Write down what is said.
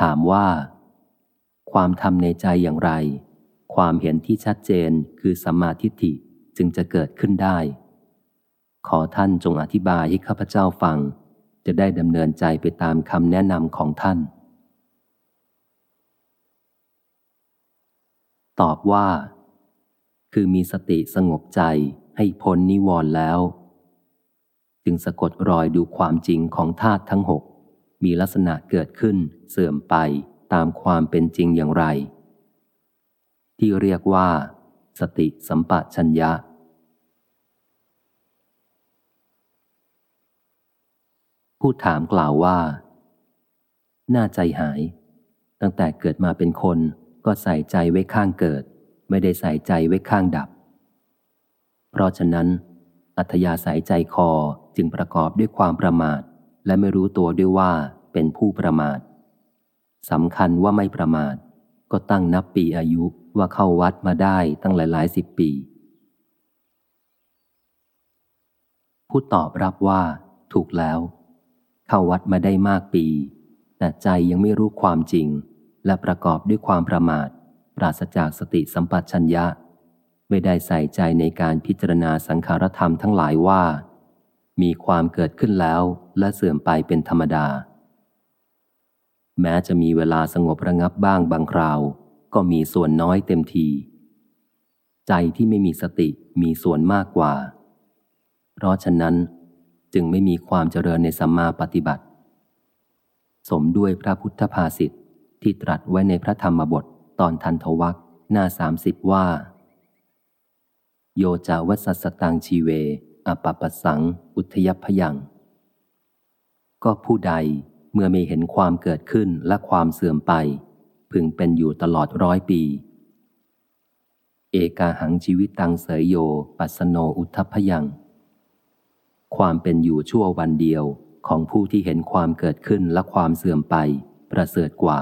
ถามว่า ความทำในใจอย่างไร ความเห็นที่ชัดเจนคือสัมมาทิฏฐิจึงจะเกิดขึ้นได้ ขอท่านจงอธิบายให้ข้าพเจ้าฟัง จะได้ดำเนินใจไปตามคำแนะนำของท่าน ตอบว่า คือมีสติสงบใจให้พ้นนิวรณ์แล้ว จึงสะกดรอยดูความจริงของธาตุทั้งหก มีลักษณะเกิดขึ้นเสื่อมไปตามความเป็นจริงอย่างไร ที่เรียกว่า สติสัมปชัญญะ ผู้ถามกล่าวว่า น่าใจหาย ตั้งแต่เกิดมาเป็นคนก็ใส่ใจไว้ข้างเกิด ไม่ได้ใส่ใจไว้ข้างดับ เพราะฉะนั้น อัธยาศัยใจคอจึงประกอบด้วยความประมาทและไม่รู้ตัวด้วยว่า เป็นผู้ประมาทสำคัญว่าไม่ประมาท ก็ตั้งนับปีอายุว่าเข้าวัดมาได้ตั้งหลายหลายสิบปี ผู้ตอบรับว่า ถูกแล้ว เข้าวัดมาได้มากปี แต่ใจยังไม่รู้ความจริง และประกอบด้วยความประมาท ปราศจากสติสัมปชัญญะ ไม่ได้ใส่ใจในการพิจารณาสังขารธรรมทั้งหลายว่า มีความเกิดขึ้นแล้วและเสื่อมไปเป็นธรรมดา แม้จะมีเวลาสงบระงับบ้างบางคราว ก็มีส่วนน้อยเต็มที ใจที่ไม่มีสติมีส่วนมากกว่า เพราะฉะนั้นจึงไม่มีความเจริญในสัมมาปฏิบัติ สมด้วยพระพุทธภาษิตที่ตรัสไว้ในพระธรรมบทตอนทันทวักหน้าสามสิบว่า โยจาวัสสตังชีเวอปปสัง อุทยพยัง ก็ผู้ใด เมื่อไม่เห็นความเกิดขึ้นและความเสื่อมไป พึงเป็นอยู่ตลอดร้อยปี เอกาหังชีวิตตังเสยโย ปัสโนอุทพยัง ความเป็นอยู่ชั่ววันเดียวของผู้ที่เห็นความเกิดขึ้นและความเสื่อมไป ประเสริฐกว่า